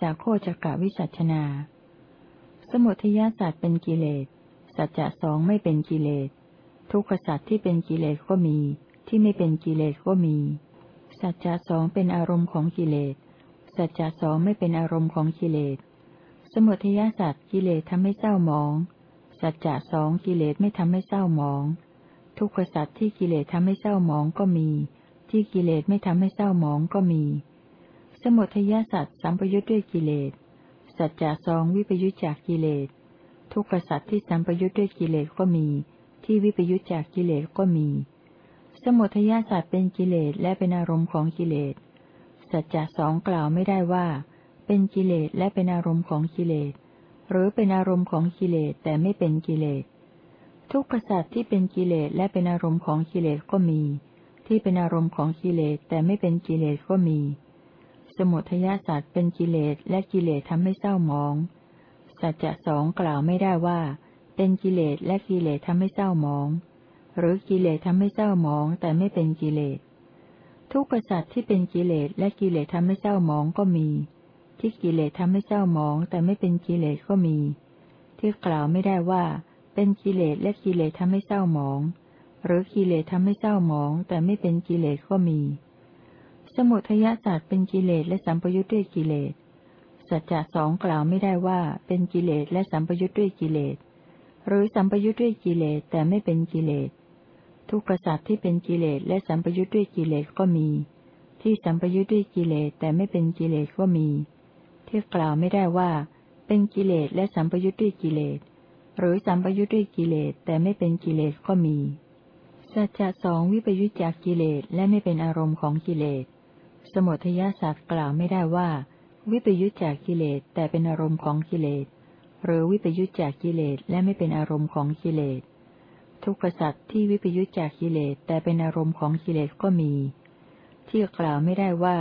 สิบสองกิเลสาโคจกะวิสัชนา สมุทยาสัตว์เป็นกิเลส สัจจะสองไม่เป็นกิเลส ทุกขสัตว์ที่เป็นกิเลสก็มี ที่ไม่เป็นกิเลสก็มี สัจจะสองเป็นอารมณ์ของกิเลส สัจจะสองไม่เป็นอารมณ์ของกิเลส สมุทยาสัตว์กิเลสทำให้เศร้าหมอง สัจจะสองกิเลสไม่ทำให้เศร้าหมอง ทุกขสัตว์ที่กิเลสทำให้เศร้าหมองก็มี ที่กิเลสไม่ทำให้เศร้าหมองก็มี สมุทัยสัตว์สัมปยุทธ์ด้วยกิเลส สัจจะสองวิปยุทธจากกิเลส ทุกขสัตว์ที่สัมปยุทธ์ด้วยกิเลสก็มี ที่วิปยุทธจากกิเลสก็มี สมุทัยสัตว์เป็นกิเลสและเป็นอารมณ์ของกิเลส สัจจะสองกล่าวไม่ได้ว่า เป็นกิเลสและเป็นอารมณ์ของกิเลส หรือเป็นอารมณ์ของกิเลสแต่ไม่เป็นกิเลส ทุกขสัตว์ที่เป็นกิเลสและเป็นอารมณ์ของกิเลสก็มี ที่เป็นอารมณ์ของกิเลสแต่ไม่เป็นกิเลสก็มี สมุทยาสัตว์เป็นกิเลสและกิเลสทำให้เศร้าหมอง สัจจะสองกล่าวไม่ได้ว่า เป็นกิเลสและกิเลสทำให้เศร้าหมอง หรือกิเลสทำให้เศร้าหมองแต่ไม่เป็นกิเลส ทุกขสัตว์ที่เป็นกิเลสและกิเลสทำให้เศร้าหมองก็มี ที่กิเลสทำให้เศร้าหมองแต่ไม่เป็นกิเลสก็มี ที่กล่าวไม่ได้ว่า เป็นกิเลสและกิเลสทำให้เศร้าหมอง หรือกิเลสทำให้เศร้าหมองแต่ไม่เป็นกิเลสก็มี สมุทยศาสตร์เป็นกิเลสและสัมปยุทธ์ด้วยกิเลส สัจจะสองกล่าวไม่ได้ว่าเป็นกิเลสและสัมปยุทธ์ด้วยกิเลส หรือสัมปยุทธ์ด้วยกิเลสแต่ไม่เป็นกิเลส ทุกขสัตว์ที่เป็นกิเลสและสัมปยุทธ์ด้วยกิเลสก็มี ที่สัมปยุทธ์ด้วยกิเลสแต่ไม่เป็นกิเลสก็มี ที่กล่าวไม่ได้ว่าเป็นกิเลสและสัมปยุทธ์ด้วยกิเลส หรือสัมปยุทธ์ด้วยกิเลสแต่ไม่เป็นกิเลสก็มี สัจจะสองวิปยุทธจากกิเลสและไม่เป็นอารมณ์ของกิเลส สมุทยาสัตว์กล่าวไม่ได้ว่า วิปยุจจากกิเลสแต่เป็นอารมณ์ของกิเลส หรือวิปยุจจากกิเลสและไม่เป็นอารมณ์ของกิเลส ทุกขสัตว์ที่วิปยุจจากกิเลสแต่เป็นอารมณ์ของกิเลสก็มี ที่กล่าวไม่ได้ว่า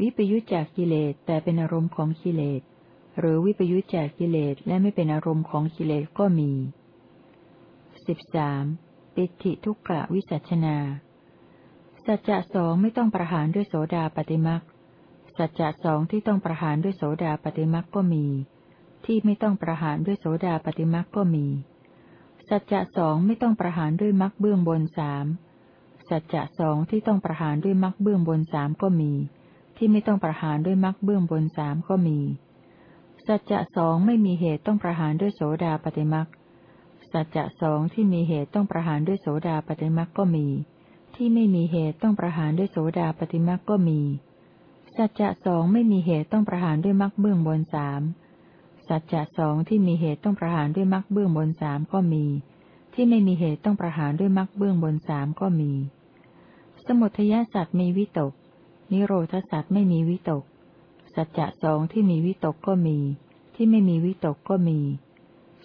วิปยุจจากกิเลสแต่เป็นอารมณ์ของกิเลส หรือวิปยุจจากกิเลสและไม่เป็นอารมณ์ของกิเลสก็มีสิบสามปิติทุกขวิสัชนา สัจจะสองไม่ต้องประหารด้วยโสดาปฏิมักสัจจะสองที่ต้องประหารด้วยโสดาปฏิมักก็มี ที่ไม่ต้องประหารด้วยโสดาปฏิมักก็มี สัจจะสองไม่ต้องประหารด้วยมักเบื้องบนสามสัจจะสองที่ต้องประหารด้วยมักเบื้องบนสามก็มี ที่ไม่ต้องประหารด้วยมักเบื้องบนสามก็มี สัจจะสองไม่มีเหตุต้องประหารด้วยโสดาปฏิมักสัจจะสองที่มีเหตุต้องประหารด้วยโสดาปฏิมักก็มี ที่ไม่มีเหตุต้องประหารด้วยโสดาปฏิมักก็มี สัจจะสองไม่มีเหตุต้องประหารด้วยมักเบื้องบนสามสัจจะสองที่มีเหตุต้องประหารด้วยมักเบื้องบนสามก็มี ที่ไม่มีเหตุต้องประหารด้วยมักเบื้องบนสามก็มี สมุทยาสัตว์มีวิตก นิโรธสัตว์ไม่มีวิตก สัจจะสองที่มีวิตกก็มี ที่ไม่มีวิตกก็มี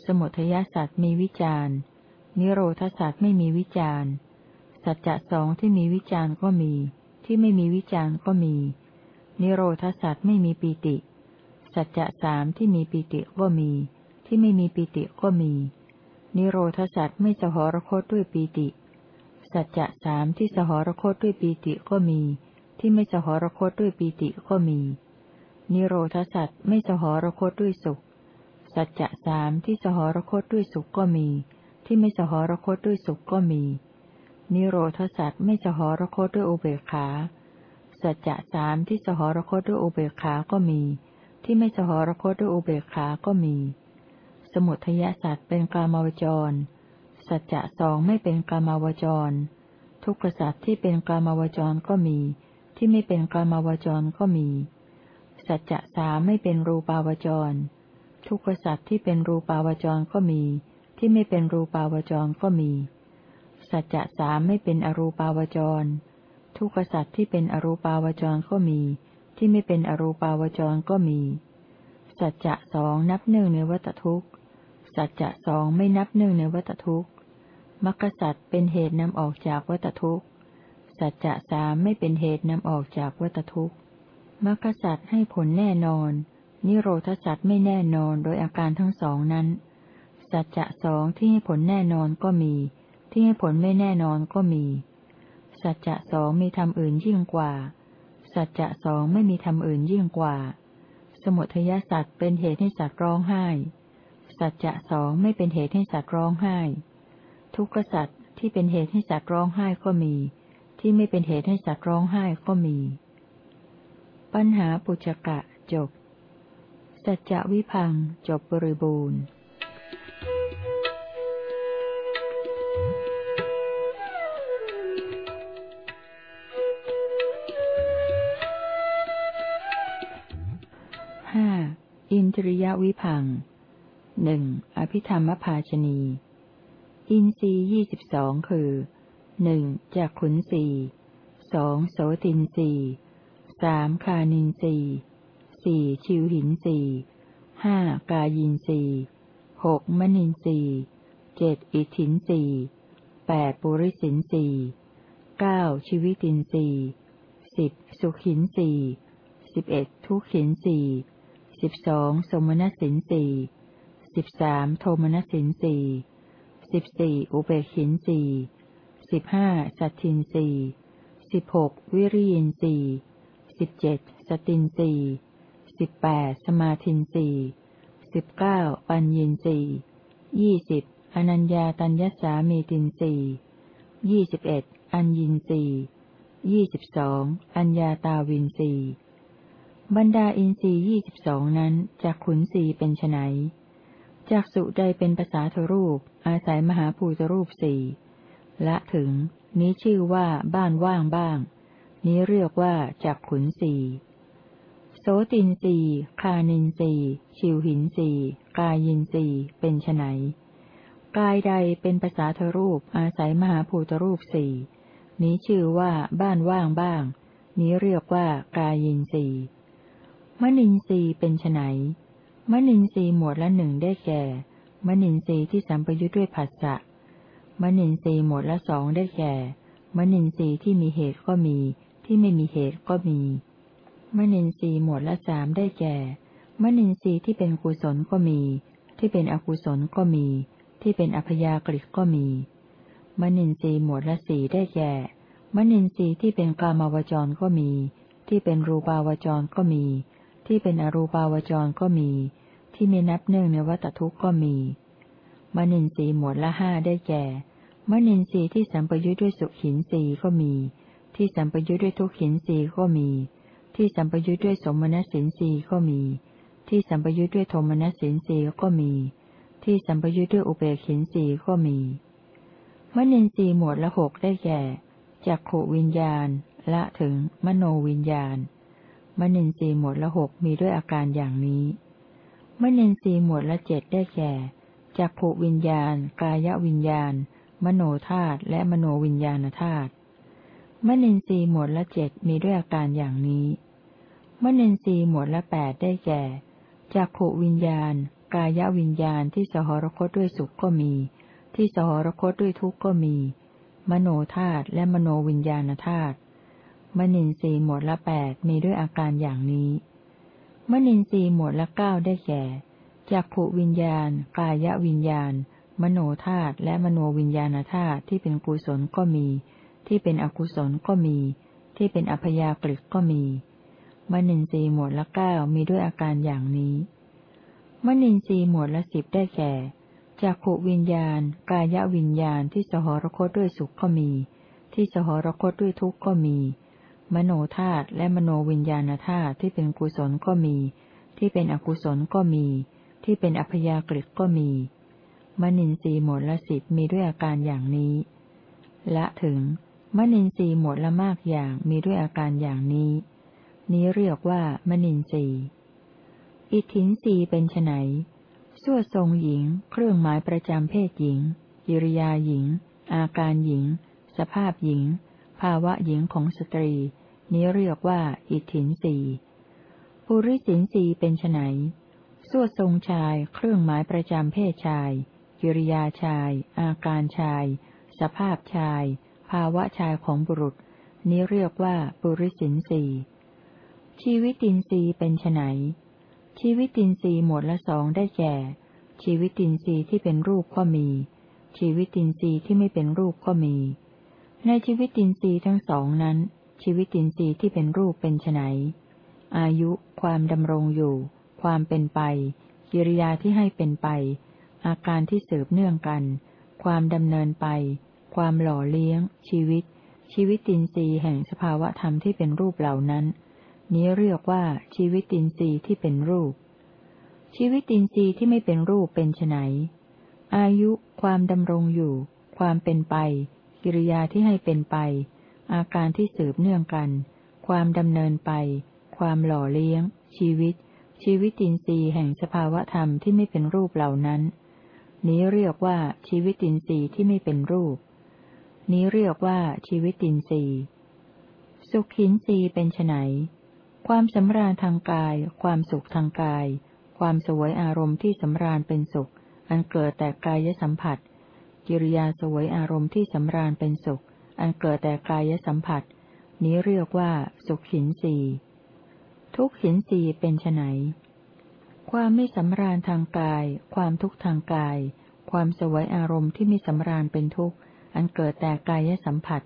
สมุทยาสัตว์มีวิจารนิโรธสัตว์ไม่มีวิจาร สัจจะสองที่มีวิจารณ์ก็มี ที่ไม่มีวิจารณ์ก็มี นิโรธสัตว์ไม่มีปีติ สัจจะสามที่มีปีติก็มี ที่ไม่มีปีติก็มี นิโรธสัตว์ไม่สหรคตด้วยปีติ สัจจะสามที่สหรคตด้วยปีติก็มี ที่ไม่สหรคตด้วยปีติก็มี นิโรธสัตว์ไม่สหรคตด้วยสุข สัจจะสามที่สหรคตด้วยสุขก็มี ที่ไม่สหรคตด้วยสุขก็มี นิโรธสัตว์ไม่สหรคตด้วยอุเบกขา สัจจะสามที่สหรคตด้วยอุเบกขาก็มี ที่ไม่สหรคตด้วยอุเบกขาก็มี สมุทยสัตว์เป็นกามาวจร สัจจะสองไม่เป็นกามาวจร ทุกขสัตว์ที่เป็นกามาวจรก็มี ที่ไม่เป็นกามาวจรก็มี สัจจะสามไม่เป็นรูปาวจร ทุกขสัตว์ที่เป็นรูปาวจรก็มี ที่ไม่เป็นรูปาวจรก็มี สัจจะสามไม่เป็นอรูปาวจร ทุกขสัจที่เป็นอรูปาวจรก็มี ที่ไม่เป็นอรูปาวจรก็มี สัจจะสองนับหนึ่งในวัตทุกข์ สัจจะสองไม่นับหนึ่งในวัตทุกข์มรรคสัจเป็นเหตุนำออกจากวัตทุกข์ สัจจะสามไม่เป็นเหตุนำออกจากวัตทุกข์มรรคสัจให้ผลแน่นอน นิโรธสัจไม่แน่นอนโดยอาการทั้งสองนั้น สัจจะสองที่ให้ผลแน่นอนก็มี ที่ให้ผลไม่แน่นอนก็มี สัจจะสองมีธรรมอื่นยิ่งกว่า สัจจะสองไม่มีธรรมอื่นยิ่งกว่า สมุทัยสัตว์เป็นเหตุให้สัตว์ร้องไห้ สัจจะสองไม่เป็นเหตุให้สัตว์ร้องไห้ ทุกขสัตว์ที่เป็นเหตุให้สัตว์ร้องไห้ก็มี ที่ไม่เป็นเหตุให้สัตว์ร้องไห้ก็มี ปัญหาปุจกะจบ สัจจะวิพังจบบริบูรณ์ อินทริยวิพังหนึ่งอภิธรรมภาชนี อินทรียี่สิบสองคือหนึ่งจากขุนสีสองโสตินสีสามคานินสีสี่ชิวหินสีห้ากายินสีหกมนินสีเจ็ดอิทินสีแปดปุริสินสีเก้าชีวิตินสีสิบสุขินสีสิบเอ็ดทุกขินสี สิบสองสมณสินสีสิบสามโทมณสินสีสิบสี่อุเบกินสีสิบห้าสัตทินสีสิบหกวิริยินสีสิบเจ็ดสตินสีสิบแปดสมาธินสีสิบเก้าปัญญินสียี่สิบอนัญญาตัญญสามีตินสียี่สิบเอ็ดอัญญินสียี่สิบสองอัญญาตาวินสี บรรดาอินทรีย์ยี่สิบสองนั้นจากขุนสีเป็นไนจากสุใดเป็นภาษาทรูป อาศัยมหาภูตรูปสี่ละถึง นี้ชื่อว่าบ้านว่างบ้าง นี้เรียกว่าจากขุนสีโสตินสีคานินสีชิวหินสีกายินสีเป็นไนกายใดเป็นภาษาทรูป อาศัยมหาภูตรูปสี่นี้ชื่อว่าบ้านว่างบ้าง นี้เรียกว่ากายินสี มนินทรีย์เป็นไนมนินทรีย์หมวดละหนึ่งได้แก่ มนินทรีย์ที่สัมปยุทธ์ด้วยผัสสะมนินทรีย์หมวดละสองได้แก่ มนินทรีย์ที่มีเหตุก็มี ที่ไม่มีเหตุก็มี มนินทรีย์หมวดละสามได้แก่ มนินทรีย์ที่เป็นกุศลก็มี ที่เป็นอกุศลก็มี ที่เป็นอัพยากฤิก็มี มนินทรีย์หมวดละสี่ได้แก่ มนินทรีย์ที่เป็นกามาวจรก็มี ที่เป็นรูปาวจรก็มี ที่เป็นอรูปาวจรก็มี ที่ไม่นับเนื่องในวัตทุกข์ก็มีมนินทรีย์หมวดละห้าได้แก่มนินทรีย์ที่สัมปยุทธ์ด้วยสุขินทรีย์ก็มี ที่สัมปยุทธ์ด้วยทุกขินทรีย์ก็มี ที่สัมปยุทธ์ด้วยสมณสินทรีย์ก็มี ที่สัมปยุทธ์ด้วยโทมณสินทรีย์ก็มี ที่สัมปยุทธ์ด้วยอุเบกินทรีย์ก็มีมนินทรีย์หมวดละหกได้แก่จักขวิญญาณ ละถึงมโนวิญญาณ มนินทรีย์หมวดละหกมีด้วยอาการอย่างนี้มนินทรีย์หมวดละเจ็ดได้แก่จักขวิญญาณ กายวิญญาณ มโนธาตุและมโนวิญญาณธาตุมนินทรีย์หมวดละเจ็ดมีด้วยอาการอย่างนี้มนินทรีย์หมวดละแปดได้แก่จักขวิญญาณ กายวิญญาณที่สหรคตด้วยสุขก็มี ที่สหรคตด้วยทุกข์ก็มี มโนธาตุและมโนวิญญาณธาตุ มนินทรีย์หมวดละแปดมีด้วยอาการอย่างนี้ มนินทรีย์หมวดละเก้าได้แก่จักขวิญญาณ กายวิญญาณ มโนธาตุและมโนวิญญาณธาตุที่เป็นกุศลก็มี ที่เป็นอกุศลก็มี ที่เป็นอัพยากฤิก็มี มนินทรีย์หมวดละเก้ามีด้วยอาการอย่างนี้ มนินทรีย์หมวดละสิบได้แก่จักขวิญญาณ กายวิญญาณที่สหรคตด้วยสุขก็มี ที่สหรคตด้วยทุกข์ก็มี มโนธาตุและมโนวิญญาณธาตุที่เป็นกุศลก็มี ที่เป็นอกุศลก็มี ที่เป็นอัพยากฤิก็มี มนินทรีย์หมดละสิบมีด้วยอาการอย่างนี้ ละถึง มนินทรีย์หมดละมากอย่างมีด้วยอาการอย่างนี้ นี้เรียกว่ามนินทรีย์อิทินทรีเป็นไนสวดทรงหญิง เครื่องหมายประจำเพศหญิงกิริยาหญิง อาการหญิง สภาพหญิง ภาวะหญิงของสตรี นี้เรียกว่า อิทธินสีปุริสินสีเป็นไนสวดทรงชาย เครื่องหมายประจำเพศชาย กิริยาชาย อาการชาย สภาพชาย ภาวะชายของบุรุษ นี้เรียกว่าปุริสินสีชีวิตินทรีเป็นไนชีวิตินทรีหมวดละสองได้แก่ ชีวิตินทรีที่เป็นรูปก็มี ชีวิตินทรีที่ไม่เป็นรูปก็มี ในชีวิตินทรีย์ทั้งสองนั้น ชีวิตินทรีย์ที่เป็นรูปเป็นไนอายุ ความดำรงอยู่ ความเป็นไป กิริยาที่ให้เป็นไป อาการที่สืบเนื่องกัน ความดำเนินไป ความหล่อเลี้ยง ชีวิต ชีวิตินทรีย์แห่งสภาวะธรรมที่เป็นรูปเหล่านั้น นี้เรียกว่าชีวิตินทรีย์ที่เป็นรูป ชีวิตินทรีย์ที่ไม่เป็นรูปเป็นไนอายุ ความดำรงอยู่ ความเป็นไป กิริยาที่ให้เป็นไป อาการที่สืบเนื่องกัน ความดำเนินไป ความหล่อเลี้ยง ชีวิต ชีวิตินทรีย์แห่งสภาวธรรมที่ไม่เป็นรูปเหล่านั้น นี้เรียกว่าชีวิตินทรีย์ที่ไม่เป็นรูป นี้เรียกว่าชีวิตินทรีย์ สุขินทรีย์เป็นไนความสำราญทางกาย ความสุขทางกาย ความสวยอารมณ์ที่สำราญเป็นสุข อันเกิดแต่กายสัมผัส กิริยาสวยอารมณ์ที่สำราญเป็นสุข อันเกิดแต่กายสัมผัส นี้เรียกว่า สุขหินสีทุกหินสีเป็นไนความไม่สำราญทางกาย ความทุกข์ทางกาย ความสวยอารมณ์ที่ไม่สำราญเป็นทุกข์ อันเกิดแต่กายสัมผัส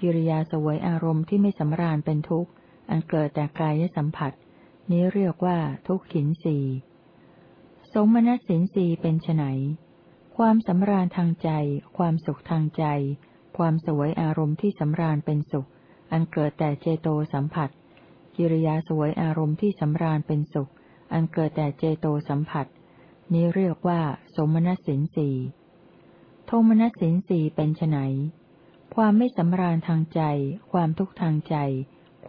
กิริยาสวยอารมณ์ที่ไม่สำราญเป็นทุกข์ อันเกิดแต่กายสัมผัส นี้เรียกว่าทุกขินสีสมณสินสีเป็นไนความสำราญทางใจ ความสุขทางใจ ความสวยอารมณ์ที่สำราญเป็นสุข อันเกิดแต่เจโตสัมผัส กิริยาสวยอารมณ์ที่สำราญเป็นสุข อันเกิดแต่เจโตสัมผัส นี้เรียกว่า สมณสินสีโทมณสินสีเป็นไนความไม่สำราญทางใจ ความทุกข์ทางใจ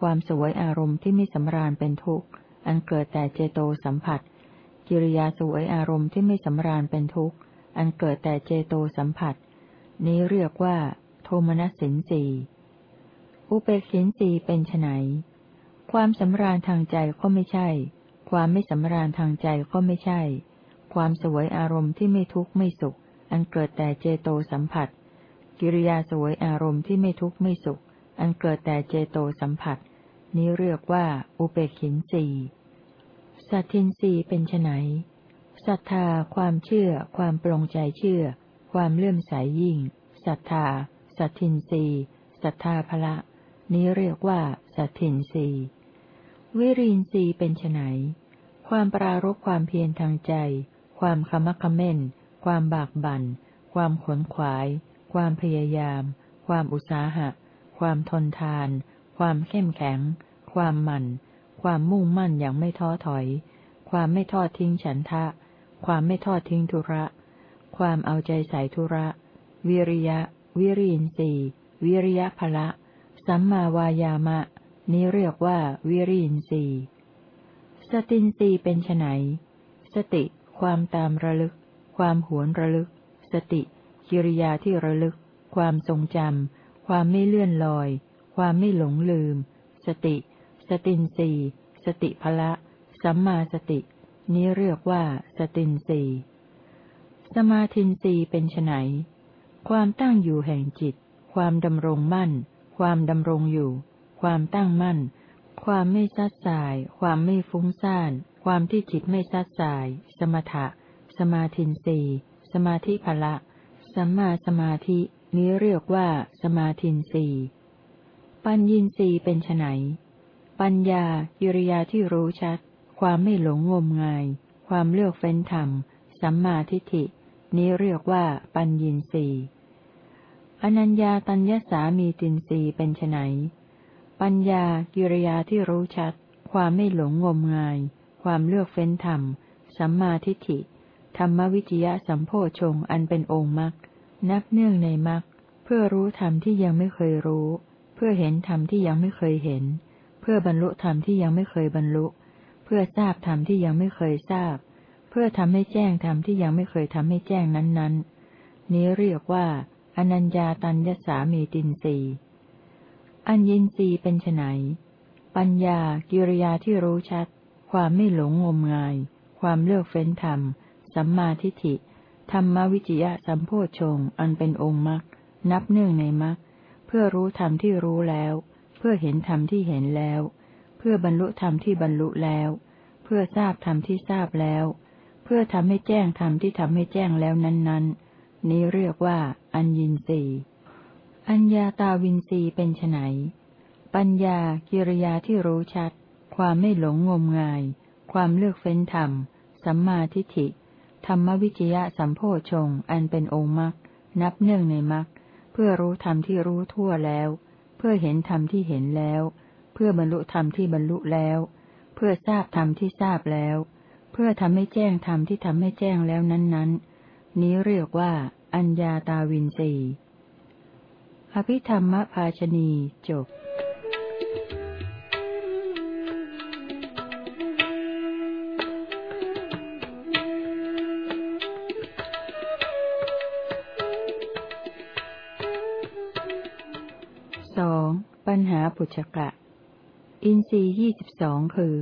ความสวยอารมณ์ที่ไม่สำราญเป็นทุกข์ อันเกิดแต่เจโตสัมผัส กิริยาสวยอารมณ์ที่ไม่สำราญเป็นทุกข์ อันเกิดแต่เจโตสัมผัส นี้เรียกว่า โทมนัสสินสีอุเบกขินสีเป็นไนความสำราญทางใจก็ไม่ใช่ ความไม่สำราญทางใจก็ไม่ใช่ ความสวยอารมณ์ที่ไม่ทุกข์ไม่สุข อันเกิดแต่เจโตสัมผัส กิริยาสวยอารมณ์ที่ไม่ทุกข์ไม่สุข อันเกิดแต่เจโตสัมผัส นี้เรียกว่า อุเบกขินสีสัตทินรีเป็นไนศรัทธา ความเชื่อ ความปรงใจเชื่อ ความเลื่อมใสยยิ่งศรัทธา สัตทินรีศรัทธาภละ นี้เรียกว่า สัตทินรีวิรินรีเป็นไนความปรารบความเพียรทางใจ ความขมักขม้น ความบากบัน่น ความขนขวาย ความพยายาม ความอุตสาหะ ความทนทาน ความเข้มแข็ง ความหมั่น ความมุ่งมั่นอย่างไม่ท้อถอย ความไม่ทอดทิ้งฉันทะ ความไม่ทอดทิ้งธุระ ความเอาใจใส่ธุระ วิริยะ วิริยินสีวิริยะภละ สัมมาวายามะ นี้เรียกว่าวิริยินสีสตินสีเป็นไนสติ ความตามระลึก ความหวนระลึก สติ กิริยาที่ระลึก ความทรงจำ ความไม่เลื่อนลอย ความไม่หลงลืม สติ สตินสีสติภละ สัมมาสติ นี้เรียกว่าสตินสีสมาธินสีเป็นไน ความตั้งอยู่แห่งจิต ความดำรงมั่น ความดำรงอยู่ ความตั้งมั่น ความไม่ซัดสาย ความไม่ฟุ้งซ่าน ความที่จิตไม่ซัดสาย สมถะ สมาธินสีสมาธิภละ สัมมาสมาธิ นี้เรียกว่า สมาธินสีปัญญินสีเป็นไนปัญญากิริยาที่รู้ชัด ความไม่หลงงมงาย ความเลือกเฟ้นธรรม สัมมาทิฏฐิ นี้เรียกว่าปัญญินรี อนัญญาตัญญสามีตินรีเป็นไนปัญญากิริยาที่รู้ชัด ความไม่หลงงมงาย ความเลือกเฟ้นธรรม สัมมาทิฏฐิ ธรรมวิจยะสัมโพชงอันเป็นองค์มรรค นับเนื่องในมรรค เพื่อรู้ธรรมที่ยังไม่เคยรู้ เพื่อเห็นธรรมที่ยังไม่เคยเห็น เพื่อบรรลุธรรมที่ยังไม่เคยบรรลุ เพื่อทราบธรรมที่ยังไม่เคยทราบ เพื่อทำให้แจ้งธรรมที่ยังไม่เคยทำให้แจ้งนั้นๆ นี้เรียกว่า อนัญญาตัญญสามีตินสีอัญญินรีเป็นไนปัญญากิริยาที่รู้ชัด ความไม่หลงงมงาย ความเลือกเฟ้นธรรม สัมมาทิฏฐิ ธรรมวิจยะสัมโพชงอันเป็นองค์มรรคนับเนื่องในมรรคเพื่อรู้ธรรมที่รู้แล้ว เพื่อเห็นธรรมที่เห็นแล้ว เพื่อบรรลุธรรมที่บรรลุแล้ว เพื่อทราบธรรมที่ทราบแล้ว เพื่อทำให้แจ้งธรรมที่ทำให้แจ้งแล้วนั้น ๆนี้เรียกว่า อัญญินรีอัญญาตาวินรีเป็นไนปัญญากิริยาที่รู้ชัด ความไม่หลงงมงาย ความเลือกเฟ้นธรรม สัมมาทิฏฐิ ธรรมวิจยะสัมโพชงอันเป็นองค์มรรคนับเนื่องในมรรคเพื่อรู้ธรรมที่รู้ทั่วแล้ว เพื่อเห็นธรรมที่เห็นแล้ว เพื่อบรรลุธรรมที่บรรลุแล้ว เพื่อทราบธรรมที่ทราบแล้ว เพื่อทำให้แจ้งธรรมที่ทำให้แจ้งแล้วนั้นๆนี้เรียกว่า อัญญาตาวินสีอภิธรรมภาชนีจบสองปัญหาปุจกะ อินทรียี่สิบสองคือ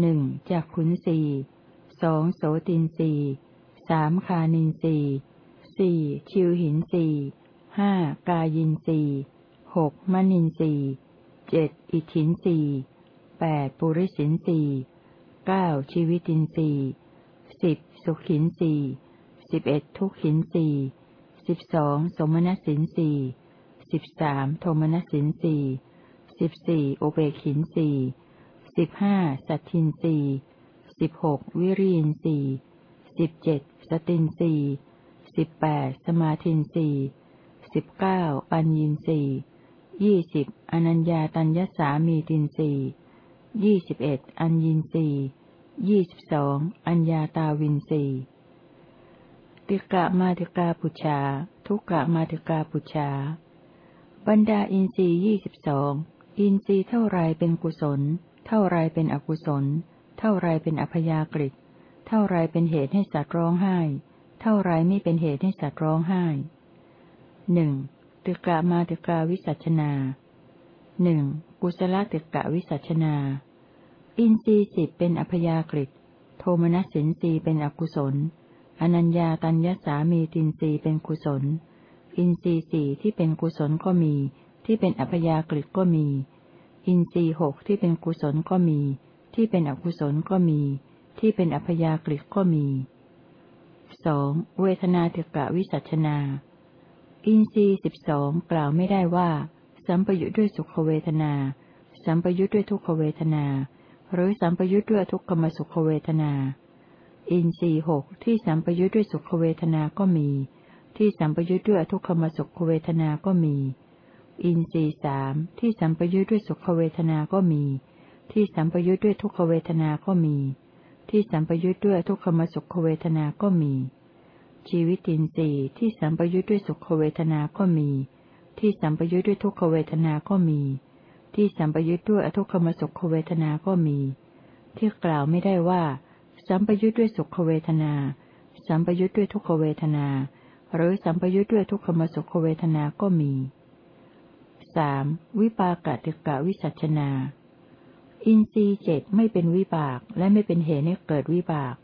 หนึ่งจากขุนสีสองโสตินสีสามคานินสี สี่ชิวหินสีห้ากายินสีหกมณินสีเจ็ดอิทินสีแปดปุริสินสีเก้าชีวิตินสีสิบสุขินสีสิบเอ็ดทุกขินสีสิบสองสมณสินสีสิบสามโทมนสินสีสิบสี่โอเบขินสีสิบห้าสัตทินสีสิบหกวิริยินสีสิบเจ็ดสตินสี สิบแปดสมาธินสีสิบเก้าปัญญินสียี่สิบอนัญญาตัญญสามีตินสียี่สิบเอ็ดอัญญินสียี่สิบสองอัญญาตาวินสีติกะมาติกาปุชา ทุกกะมาติกาปุชา บรรดาอินทรีย์ยี่สิบสองอินทรีย์เท่าไรเป็นกุศล เท่าไรเป็นอกุศล เท่าไรเป็นอัพยากฤิเท่าไรเป็นเหตุให้สัตว์ร้องไห้ เท่าไรไม่เป็นเหตุให้สัตว์ร้องไห้หนึ่งตึกะมาตึกาวิสัชนาหนึ่งกุศลตึกะวิสัชนา อินทรีสิบเป็นอัพยากฤิโทมนัสสินสีเป็นอกุศล อนัญญาตัญญสามีตินสีเป็นกุศล อินทรีสี่ที่เป็นกุศลก็มี ที่เป็นอัพยากฤิก็มี อินทรีหกที่เป็นกุศลก็มี ที่เป็นอกุศลก็มี ที่เป็นอัพยากฤิก็มี สองเวทนาตึกะวิสัชนา อินทรีย์สิบสองกล่าวไม่ได้ว่า สัมปยุทธ์ด้วยสุขเวทนา สัมปยุทธ์ด้วยทุกขเวทนา หรือสัมปยุทธ์ด้วยทุกขมสุขเวทนา อินทรีย์หกที่สัมปยุทธ์ด้วยสุขเวทนาก็มี ที่สัมปยุทธ์ด้วยทุกขมสุขเวทนาก็มี อินทรีย์สามที่สัมปยุทธ์ด้วยสุขเวทนาก็มี ที่สัมปยุทธ์ด้วยทุกขเวทนาก็มี ที่สัมปยุทธ์ด้วยทุกขมสุขเวทนาก็มี ชีวิตินทรีย์ที่สัมปยุทธ์ด้วยสุขเวทนาก็มี ที่สัมปยุทธ์ด้วยทุกขเวทนาก็มี ที่สัมปยุทธ์ด้วยอทุกขมสุขเวทนาก็มี ที่กล่าวไม่ได้ว่า สัมปยุทธ์ด้วยสุขเวทนา สัมปยุทธ์ด้วยทุกขเวทนา หรือสัมปยุทธ์ด้วยทุกขมสุขเวทนาก็มีสามวิปากติกะวิสัชนา อินทรีย์เจ็ดไม่เป็นวิบากและไม่เป็นเหตุให้เกิดวิบาก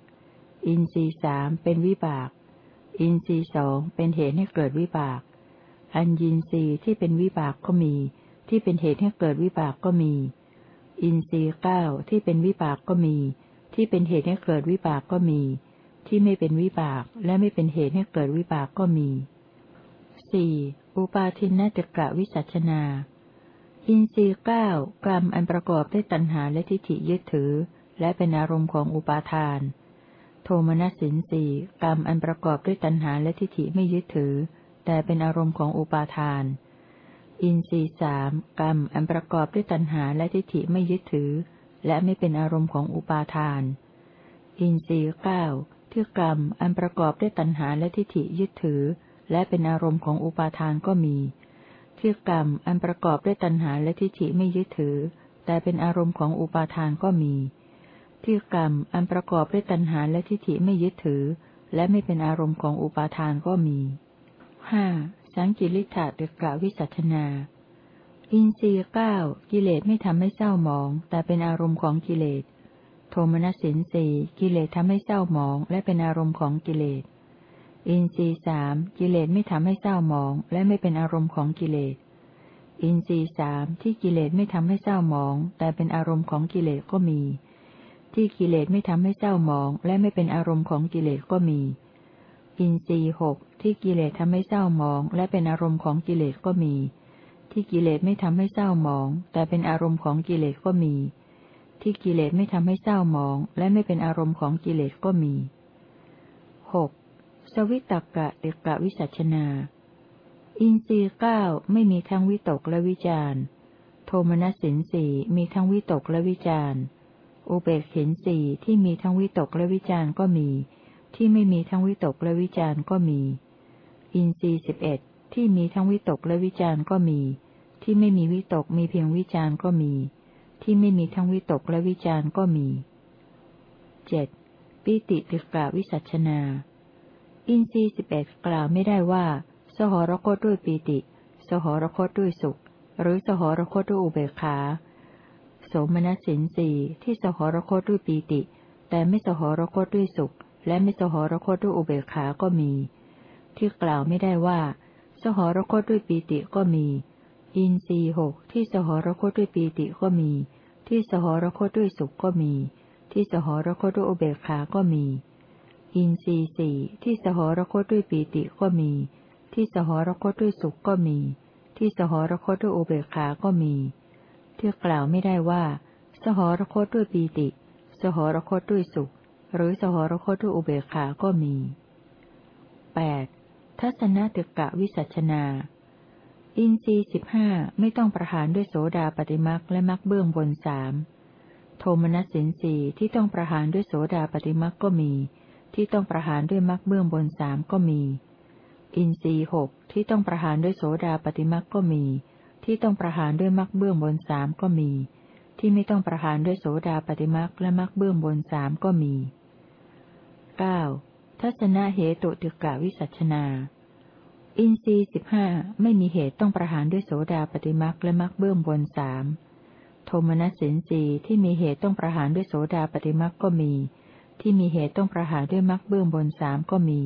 อินทรีย์สามเป็นวิบาก อินทรีย์สองเป็นเหตุให้เกิดวิบาก อัญญินทรีย์ที่เป็นวิบากก็มี ที่เป็นเหตุให้เกิดวิบากก็มี อินทรีย์เก้าที่เป็นวิบากก็มี ที่เป็นเหตุให้เกิดวิบากก็มี ที่ไม่เป็นวิบากและไม่เป็นเหตุให้เกิดวิบากก็มีสี่อุปาทินนติกะวิสัชนา อินทรีย์เก้ากรรมอันประกอบด้วยตัณหาและทิฏฐิยึดถือ และเป็นอารมณ์ของอุปาทาน โทมนัสสินสีกรรมอันประกอบด้วยตัณหาและทิฏฐิไม่ยึดถือ แต่เป็นอารมณ์ของอุปาทาน อินทรีสามกรรมอันประกอบด้วยตัณหาและทิฏฐิไม่ยึดถือ และไม่เป็นอารมณ์ของอุปาทาน อินทรีเก้าที่กรรมอันประกอบด้วยตัณหาและทิฏฐิยึดถือ และเป็นอารมณ์ของอุปาทานก็มี ที่กรรมอันประกอบด้วยตัณหาและทิฏฐิไม่ยึดถือ แต่เป็นอารมณ์ของอุปาทานก็มี ที่กรรมอันประกอบด้วยตัณหาและทิฏฐิไม่ยึดถือ และไม่เป็นอารมณ์ของอุปาทานก็มีห้าสังกิริธาตึกะวิสัชนา อินทรีย์เก้ากิเลสไม่ทำให้เศร้าหมอง แต่เป็นอารมณ์ของกิเลส โทมนัสสินสีกิเลสทำให้เศร้าหมอง และเป็นอารมณ์ของกิเลส อินทรีสามกิเลสไม่ทำให้เศร้าหมอง และไม่เป็นอารมณ์ของกิเลส อินทรีสามที่กิเลสไม่ทำให้เศร้าหมอง แต่เป็นอารมณ์ของกิเลสก็มี ที่กิเลสไม่ทำให้เศร้าหมอง และไม่เป็นอารมณ์ของกิเลสก็มี อินทรีหกที่กิเลสทำให้เศร้าหมอง และเป็นอารมณ์ของกิเลสก็มีทที่กิเลสไม่ทำให้เศร้าหมอง แต่เป็นอารมณ์ของกิเลสก็มี ที่กิเลสไม่ทำให้เศร้าหมอง และไม่เป็นอารมณ์ของกิเลสก็มีหก สวิตกะติกะวิสัชนา อินทรีย์เก้าไม่มีทั้งวิตกและวิจารโทมนัสสินสี่มีทั้งวิตกและวิจารอุเบกเห็นสี่ที่มีทั้งวิตกและวิจารก็มี ที่ไม่มีทั้งวิตกและวิจารก็มี อินทรีย์สิบเอ็ดที่มีทั้งวิตกและวิจารก็มี ที่ไม่มีวิตกมีเพียงวิจารก็มี ที่ไม่มีทั้งวิตกและวิจารก็มีเจ็ดปิติติกะวิสัชนา อินทรีสิบเอ็ดกล่าวไม่ได้ว่า สหรคตด้วยปีติ สหรคตด้วยสุข หรือสหรคตด้วยอุเบกขาโสมนัสสินสีที่สหรคตด้วยปีติ แต่ไม่สหรคตด้วยสุข และไม่สหรคตด้วยอุเบกขาก็มี ที่กล่าวไม่ได้ว่า สหรคตด้วยปีติก็มี อินทรีหกที่สหรคตด้วยปีติก็มี ที่สหรคตด้วยสุขก็มี ที่สหรคตด้วยอุเบกขาก็มี อินทรีสี่ที่สหรคตด้วยปีติก็มี ที่สหรคตด้วยสุขก็มี ที่สหรคตด้วยอุเบกขาก็มี ที่กล่าวไม่ได้ว่า สหรคตด้วยปีติ สหรคตด้วยสุข หรือสหรคตด้วยอุเบกขาก็มีแปดทัศนตึกะวิสัชนา อินทรีสิบห้าไม่ต้องประหารด้วยโสดาปฏิมักและมักเบื้องบนสามโทมนัสสินสีที่ต้องประหารด้วยโสดาปฏิมักก็มี ที่ต้องประหารด้วยมักเบื้องบนสามก็มี อินทรีหกที่ต้องประหารด้วยโสดาปฏิมักก็มี ที่ต้องประหารด้วยมักเบื้องบนสามก็มี ที่ไม่ต้องประหารด้วยโสดาปฏิมักและมักเบื้องบนสามก็มีเก้าทัศนะเหตุติกะวิสัชนา อินทรีสิบห้าไม่มีเหตุต้องประหารด้วยโสดาปฏิมักและมักเบื้องบนสามโทมนัสสินสีที่มีเหตุต้องประหารด้วยโสดาปฏิมักก็มี ที่มีเหตุต้องประหารด้วยมักเบื้องบนสามก็มี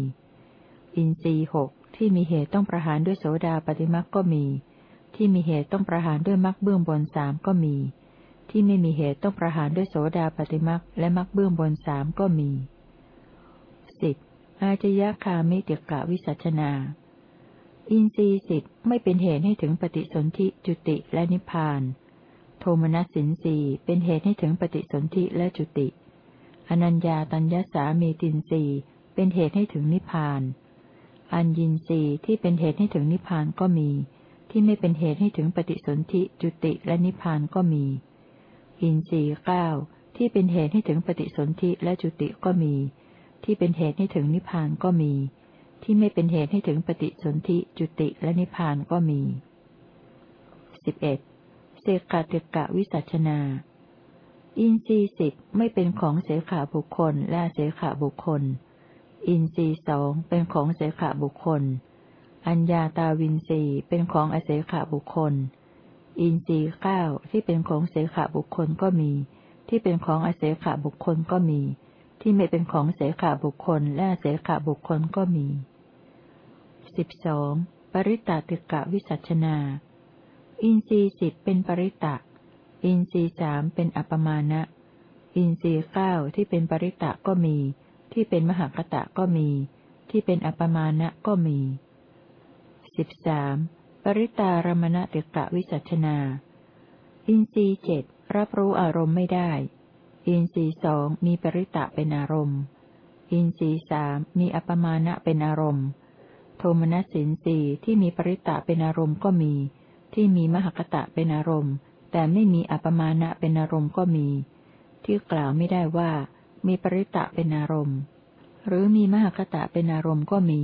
อินทรีหกที่มีเหตุต้องประหารด้วยโสดาปฏิมักก็มี ที่มีเหตุต้องประหารด้วยมักเบื้องบนสามก็มี ที่ไม่มีเหตุต้องประหารด้วยโสดาปฏิมักและมักเบื้องบนสามก็มีสิบอาจยะคามิเตกะวิสัชนา อินทรีสิบไม่เป็นเหตุให้ถึงปฏิสนธิจุติและนิพพาน โทมนัสสินสีเป็นเหตุให้ถึงปฏิสนธิและจุติ อนัญญาตัญญสามีตินสีเป็นเหตุให้ถึงนิพพาน อัญญินสีที่เป็นเหตุให้ถึงนิพพานก็มี ที่ไม่เป็นเหตุให้ถึงปฏิสนธิจุติและนิพพานก็มี อินทรีเก้าที่เป็นเหตุให้ถึงปฏิสนธิและจุติก็มี ที่เป็นเหตุให้ถึงนิพพานก็มี ที่ไม่เป็นเหตุให้ถึงปฏิสนธิจุติและนิพพานก็มีสิบเอ็ดเสกาติกะวิสัชนา อินทรีสิบไม่เป็นของเสขาบุคคลและเสขาบุคคล อินทรีสองเป็นของเสขาบุคคล อัญญาตาวินสีเป็นของอเสขาบุคคล อินทรีเก้าที่เป็นของเสขาบุคคลก็มี ที่เป็นของอเสขาบุคคลก็มี ที่ไม่เป็นของเสขาบุคคลและเสขาบุคคลก็มีสิบสองปริตาติกะวิสัชนา อินทรีสิบเป็นปริตะ อินทรีสามเป็นอัปมาณะ อินทรีเก้าที่เป็นปริตะก็มี ที่เป็นมหากตะก็มี ที่เป็นอัปมาณะก็มีสิบสามปริตารมณติกะวิสัชนา อินทรีเจ็ดรับรู้อารมณ์ไม่ได้ อินทรีสองมีปริตะเป็นอารมณ์ อินทรีสามมีอัปมาณะเป็นอารมณ์ โทมนัสสินสีที่มีปริตะเป็นอารมณ์ก็มี ที่มีมหคตะเป็นอารมณ์ แต่ไม่มีอัปมาณะเป็นอารมณ์ก็มี ที่กล่าวไม่ได้ว่า มีปริตะเป็นอารมณ์ หรือมีมหคตะเป็นอารมณ์ก็มี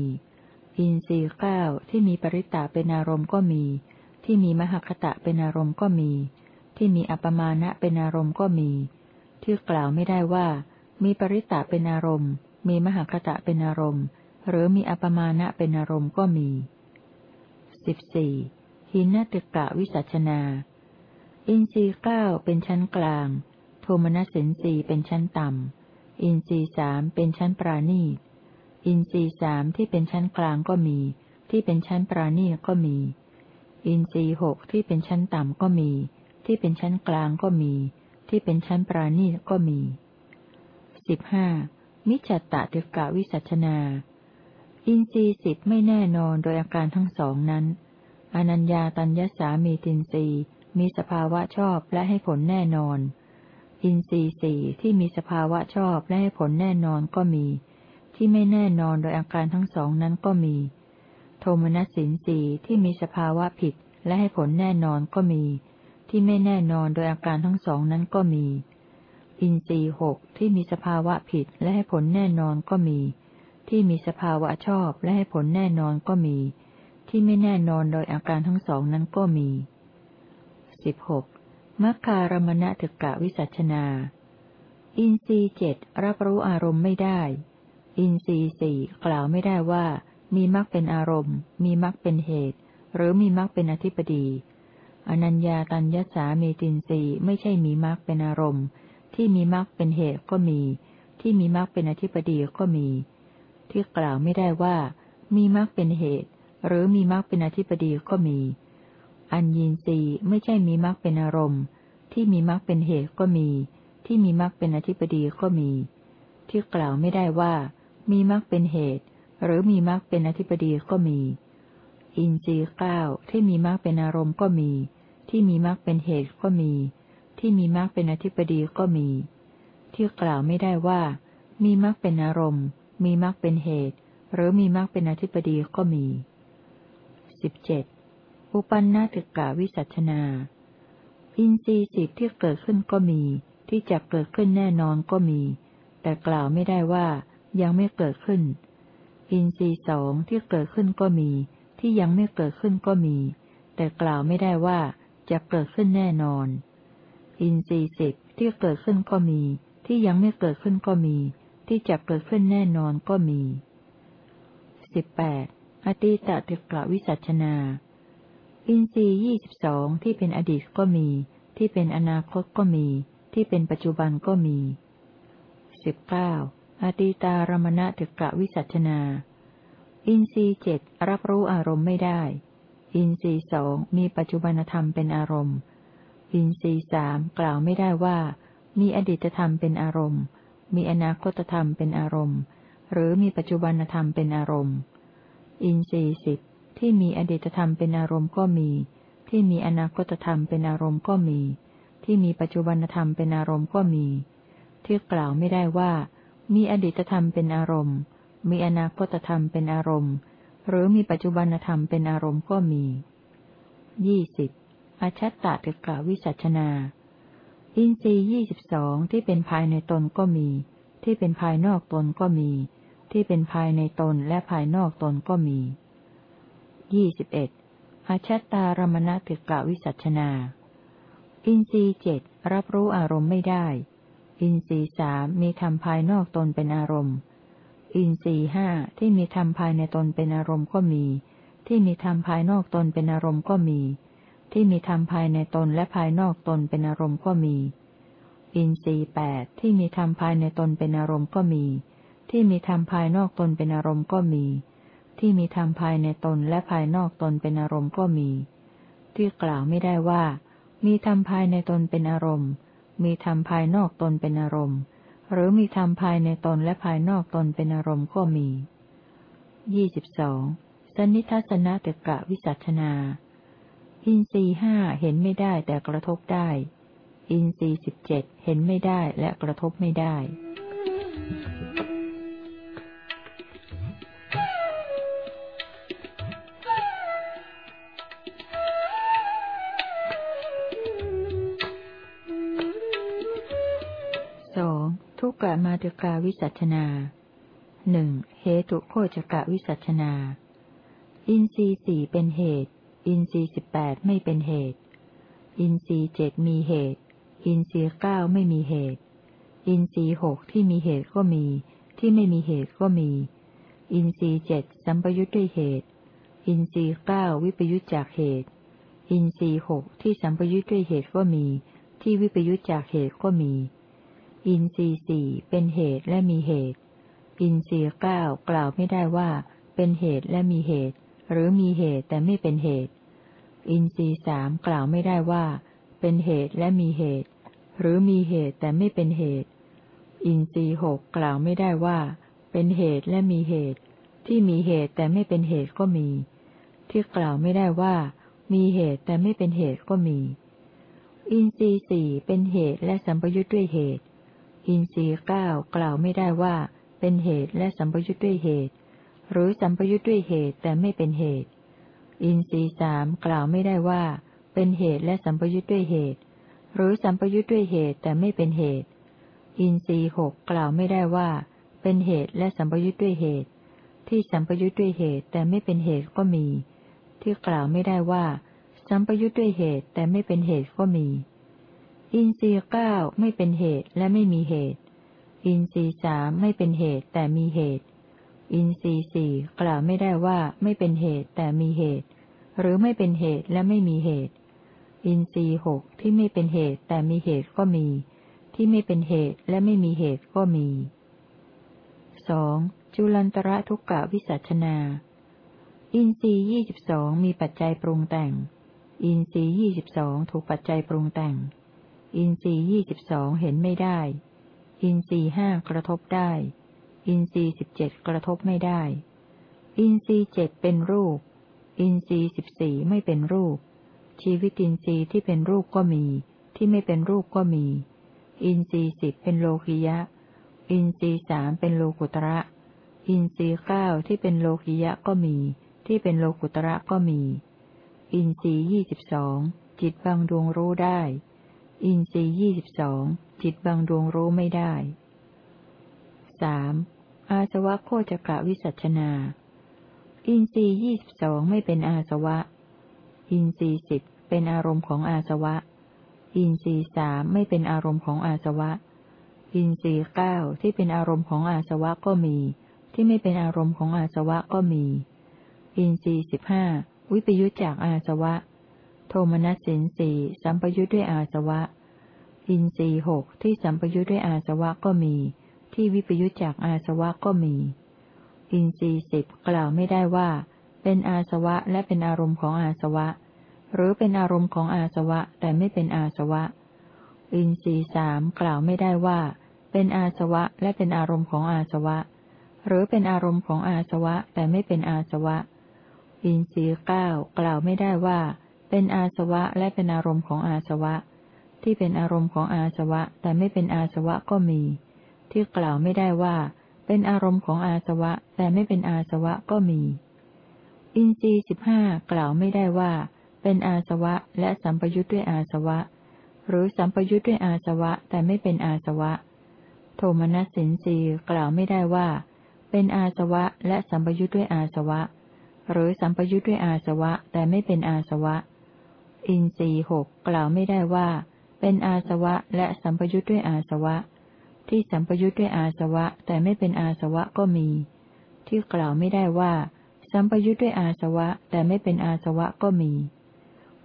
อินทรีย์เก้าที่มีปริตะเป็นอารมณ์ก็มี ที่มีมหคตะเป็นอารมณ์ก็มี ที่มีอัปมาณะเป็นอารมณ์ก็มี ที่กล่าวไม่ได้ว่า มีปริตะเป็นอารมณ์ มีมหคตะเป็นอารมณ์ หรือมีอัปมาณะเป็นอารมณ์ก็มีสิบสี่หินติกะวิสัชนา อินทรีย์เก้าเป็นชั้นกลาง โทมนัสสินสีเป็นชั้นต่ำ อินทรีย์สามเป็นชั้นปราณีต อินทรีย์สามที่เป็นชั้นกลางก็มี ที่เป็นชั้นปราณีตก็มี อินทรีย์หกที่เป็นชั้นต่ำก็มี ที่เป็นชั้นกลางก็มี ที่เป็นชั้นปราณีตก็มีสิบห้ามิจฉตติกะวิสัชนา อินทรีย์สิบไม่แน่นอนโดยอาการทั้งสองนั้น อนัญญาตัญญสามีตินทรี มีสภาวะชอบและให้ผลแน่นอน อินทรีย์สี่ที่มีสภาวะชอบและให้ผลแน่นอนก็มี ที่ไม่แน่นอนโดยอาการทั้งสองนั้นก็มี โทมนัสสินสีที่มีสภาวะผิดและให้ผลแน่นอนก็มี ที่ไม่แน่นอนโดยอาการทั้งสองนั้นก็มี อินทรีย์หกที่มีสภาวะผิดและให้ผลแน่นอนก็มี ที่มีสภาวะชอบและให้ผลแน่นอนก็มี ที่ไม่แน่นอนโดยอาการทั้งสองนั้นก็มี สิบหกมัคคารมณถึกกะวิสัชนา อินทรีเจ็ดรับรู้อารมณ์ไม่ได้ อินทรีสี่กล่าวไม่ได้ว่า มีมักเป็นอารมณ์ มีมักเป็นเหตุ หรือมีมักเป็นอธิปดี อนัญญาตัญญสามีตินรีไม่ใช่มีมักเป็นอารมณ์ ที่มีมักเป็นเหตุก็มี ที่มีมักเป็นอธิปดีก็มี ที่กล่าวไม่ได้ว่า มีมักเป็นเหตุ หรือมีมักเป็นอธิปดีก็มี อัญญีสีไม่ใช่มีมรรคเป็นอารมณ์ ที่มีมรรคเป็นเหตุก็มี ที่มีมรรคเป็นอธิปดีก็มี ที่กล่าวไม่ได้ว่า มีมรรคเป็นเหตุ หรือมีมรรคเป็นอธิปดีก็มี อินทรีย์เก้าที่มีมรรคเป็นอารมณ์ก็มี ที่มีมรรคเป็นเหตุก็มี ที่มีมรรคเป็นอธิปดีก็มี ที่กล่าวไม่ได้ว่า มีมรรคเป็นอารมณ์ มีมรรคเป็นเหตุ หรือมีมรรคเป็นอธิปดีก็มีสิบเจ็ด อุปันนาติกาวิสัชนา อินทรีย์สิบที่เกิดขึ้นก็มี ที่จะเกิดขึ้นแน่นอนก็มี แต่กล่าวไม่ได้ว่ายังไม่เกิดขึ้น อินทรีย์สองที่เกิดขึ้นก็มี ที่ยังไม่เกิดขึ้นก็มี แต่กล่าวไม่ได้ว่าจะเกิดขึ้นแน่นอน อินทรีย์สิบที่เกิดขึ้นก็มี ที่ยังไม่เกิดขึ้นก็มี ที่จะเกิดขึ้นแน่นอนก็มีสิบแปดอติตติกะวิสัชนา อินทรีย์ยี่สิบสองที่เป็นอดีตก็มี ที่เป็นอนาคตก็มี ที่เป็นปัจจุบันก็มีสิบเก้าอติตารมณตึกะวิสัชนา อินทรีย์เจ็ดรับรู้อารมณ์ไม่ได้ อินทรีย์สองมีปัจจุบันธรรมเป็นอารมณ์ อินทรีย์สามกล่าวไม่ได้ว่า มีอดีตธรรมเป็นอารมณ์ มีอนาคตธรรมเป็นอารมณ์ หรือมีปัจจุบันธรรมเป็นอารมณ์ อินทรีย์สิบ ที่มีอดีตธรรมเป็นอารมณ์ก็มี ที่มีอนาคตธรรมเป็นอารมณ์ก็มี ที่มีปัจจุบันธรรมเป็นอารมณ์ก็มี ที่กล่าวไม่ได้ว่า มีอดีตธรรมเป็นอารมณ์ มีอนาคตธรรมเป็นอารมณ์ หรือมีปัจจุบันธรรมเป็นอารมณ์ก็มียี่สิบอชัตตะเกกะวิสัชนา อินทรีย์ยี่สิบสองที่เป็นภายในตนก็มี ที่เป็นภายนอกตนก็มี ที่เป็นภายในตนและภายนอกตนก็มี ยี่สิบเอ็ดอาชัตตารมณติกะวิสัชนา อินทรีเจ็ดรับรู้อารมณ์ไม่ได้ อินทรีสามมีธรรมภายนอกตนเป็นอารมณ์ อินทรีห้าที่มีธรรมภายในตนเป็นอารมณ์ก็มี ที่มีธรรมภายนอกตนเป็นอารมณ์ก็มี ที่มีธรรมภายในตนและภายนอกตนเป็นอารมณ์ก็มี อินทรีแปดที่มีธรรมภายในตนเป็นอารมณ์ก็มี ที่มีธรรมภายนอกตนเป็นอารมณ์ก็มี ที่มีธรรมภายในตนและภายนอกตนเป็นอารมณ์ก็มี ที่กล่าวไม่ได้ว่า มีธรรมภายในตนเป็นอารมณ์ มีธรรมภายนอกตนเป็นอารมณ์ หรือมีธรรมภายในตนและภายนอกตนเป็นอารมณ์ก็มียี่สิบสองสนิทัศนะตกะวิสัชนา อินทรีห้าเห็นไม่ได้แต่กระทบได้ อินทรีสิบเจ็ดเห็นไม่ได้และกระทบไม่ได้ มาตุกาวิสัชนาหนึ่งเหตุโคจกะวิสัชนา อินทรีสี่เป็นเหตุ อินทรีสิบแปดไม่เป็นเหตุ อินทรีเจ็ดมีเหตุ อินทรีเก้าไม่มีเหตุ อินทรีหกที่มีเหตุก็มี ที่ไม่มีเหตุก็มี อินทรีเจ็ดสัมปยุทธ์ด้วยเหตุ อินทรีเก้าวิปยุทธจากเหตุ อินทรีหกที่สัมปยุทธ์ด้วยเหตุก็มี ที่วิปยุทธจากเหตุก็มี อินทรีสี่เป็นเหตุและมีเหตุ อินทรีเก้ากล่าวไม่ได้ว่า เป็นเหตุและมีเหตุ หรือมีเหตุแต่ไม่เป็นเหตุ อินทรีสามกล่าวไม่ได้ว่า เป็นเหตุและมีเหตุ หรือมีเหตุแต่ไม่เป็นเหตุ อินทรีหกกล่าวไม่ได้ว่า เป็นเหตุและมีเหตุ ที่มีเหตุแต่ไม่เป็นเหตุก็มี ที่กล่าวไม่ได้ว่า มีเหตุแต่ไม่เป็นเหตุก็มีอินทรีสี่เป็นเหตุและสัมปยุทธ์ด้วยเหตุ อินทรีย์เก้ากล่าวไม่ได้ว่า เป็นเหตุและสัมปยุทธ์ด้วยเหตุ หรือสัมปยุทธ์ด้วยเหตุแต่ไม่เป็นเหตุ อินทรีย์สามกล่าวไม่ได้ว่า เป็นเหตุและสัมปยุทธ์ด้วยเหตุ หรือสัมปยุทธ์ด้วยเหตุแต่ไม่เป็นเหตุ อินทรีย์หกกล่าวไม่ได้ว่า เป็นเหตุและสัมปยุทธ์ด้วยเหตุ ที่สัมปยุทธ์ด้วยเหตุแต่ไม่เป็นเหตุก็มี ที่กล่าวไม่ได้ว่า สัมปยุทธ์ด้วยเหตุแต่ไม่เป็นเหตุก็มี อินทรีย์เก้าไม่เป็นเหตุและไม่มีเหตุ อินทรีย์สามไม่เป็นเหตุแต่มีเหตุ อินทรีย์สี่กล่าวไม่ได้ว่าไม่เป็นเหตุแต่มีเหตุ หรือไม่เป็นเหตุและไม่มีเหตุ อินทรีย์หกที่ไม่เป็นเหตุแต่มีเหตุก็มี ที่ไม่เป็นเหตุและไม่มีเหตุก็มีสองจุลันตระทุกกะวิสัชนา อินทรีย์ยี่สิบสองมีปัจจัยปรุงแต่ง อินทรีย์ยี่สิบสองถูกปัจจัยปรุงแต่ง อินทรีย์ยี่สิบสองเห็นไม่ได้ อินทรีย์ห้ากระทบได้ อินทรีย์สิบเจ็ดกระทบไม่ได้ อินทรีย์เจ็ดเป็นรูป อินทรีย์สิบสี่ไม่เป็นรูป ชีวิตินทรีย์ที่เป็นรูปก็มี ที่ไม่เป็นรูปก็มี อินทรีย์สิบเป็นโลคิยะ อินทรีย์สามเป็นโลกุตระ อินทรีย์เก้าที่เป็นโลคิยะก็มี ที่เป็นโลกุตระก็มี อินทรีย์ยี่สิบสองจิตบางดวงรู้ได้ อินทรีย์ยี่สิบสองจิตบางดวงรู้ไม่ได้สามอาสวะโคจกะวิสัชนา อินทรีย์ยี่สิบสองไม่เป็นอาสวะ อินทรีย์สิบเป็นอารมณ์ของอาสวะ อินทรีย์สามไม่เป็นอารมณ์ของอาสวะ อินทรีย์เก้าที่เป็นอารมณ์ของอาสวะก็มี ที่ไม่เป็นอารมณ์ของอาสวะก็มี อินทรีย์สิบห้าวิปยุจจากอาสวะ โทมนัสสินสีสัมปยุจด้วยอาสวะ อินทรีหกที่สัมปยุจด้วยอาสวะก็มี ที่วิปยุจจากอาสวะก็มี อินทรีสิบกล่าวไม่ได้ว่า เป็นอาสวะและเป็นอารมณ์ของอาสวะ หรือเป็นอารมณ์ของอาสวะแต่ไม่เป็นอาสวะ อินทรีสามกล่าวไม่ได้ว่า เป็นอาสวะและเป็นอารมณ์ของอาสวะ หรือเป็นอารมณ์ของอาสวะแต่ไม่เป็นอาสวะ อินทรีเก้ากล่าวไม่ได้ว่า เป็นอาสวะและเป็นอารมณ์ของอาสวะ ที่เป็นอารมณ์ของอาสวะ แต่ไม่เป็นอาสวะก็มี ที่กล่าวไม่ได้ว่า เป็นอารมณ์ของอาสวะ แต่ไม่เป็นอาสวะก็มี อินทรีสิบห้ากล่าวไม่ได้ว่า เป็นอาสวะและสัมปยุทธ์ด้วยอาสวะ หรือสัมปยุทธ์ด้วยอาสวะ แต่ไม่เป็นอาสวะ โทมนัสสินสีกล่าวไม่ได้ว่า เป็นอาสวะและสัมปยุทธ์ด้วยอาสวะ หรือสัมปยุทธ์ด้วยอาสวะ แต่ไม่เป็นอาสวะอินทรีหกกล่าวไม่ได้ว่า เป็นอาสวะและสัมปยุทธ์ด้วยอาสวะ ที่สัมปยุทธ์ด้วยอาสวะแต่ไม่เป็นอาสวะก็มี ที่กล่าวไม่ได้ว่า สัมปยุทธ์ด้วยอาสวะแต่ไม่เป็นอาสวะก็มี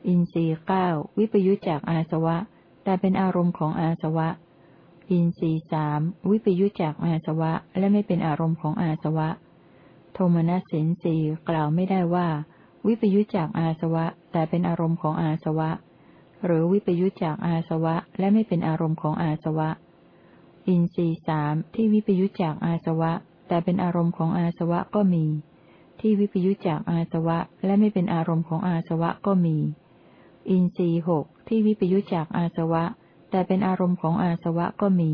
อินทรีย์เก้าวิปยุทธจากอาสวะ แต่เป็นอารมณ์ของอาสวะ อินทรีย์สามวิปยุทธจากอาสวะและไม่เป็นอารมณ์ของอาสวะ โทมนัสสินสีกล่าวไม่ได้ว่า วิปยุทธจากอาสวะแต่เป็นอารมณ์ของอาสวะ หรือวิปยุทธจากอาสวะและไม่เป็นอารมณ์ของอาสวะ อินทรีสามที่วิปยุทธจากอาสวะ แต่เป็นอารมณ์ของอาสวะก็มี ที่วิปยุทธจากอาสวะและไม่เป็นอารมณ์ของอาสวะก็มี อินทรีหกที่วิปยุทธจากอาสวะ แต่เป็นอารมณ์ของอาสวะก็มี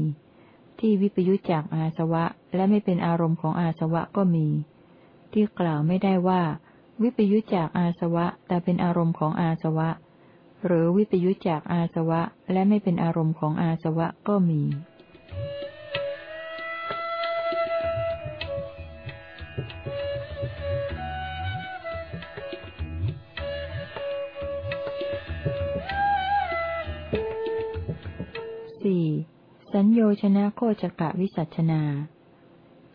ที่วิปยุทธจากอาสวะและไม่เป็นอารมณ์ของอาสวะก็มี ที่กล่าวไม่ได้ว่า วิปยุทธจากอาสวะแต่เป็นอารมณ์ของอาสวะ หรือวิปยุทธจากอาสวะและไม่เป็นอารมณ์ของอาสวะก็มีสี่สัญโยชนะโคจกะวิสัชนา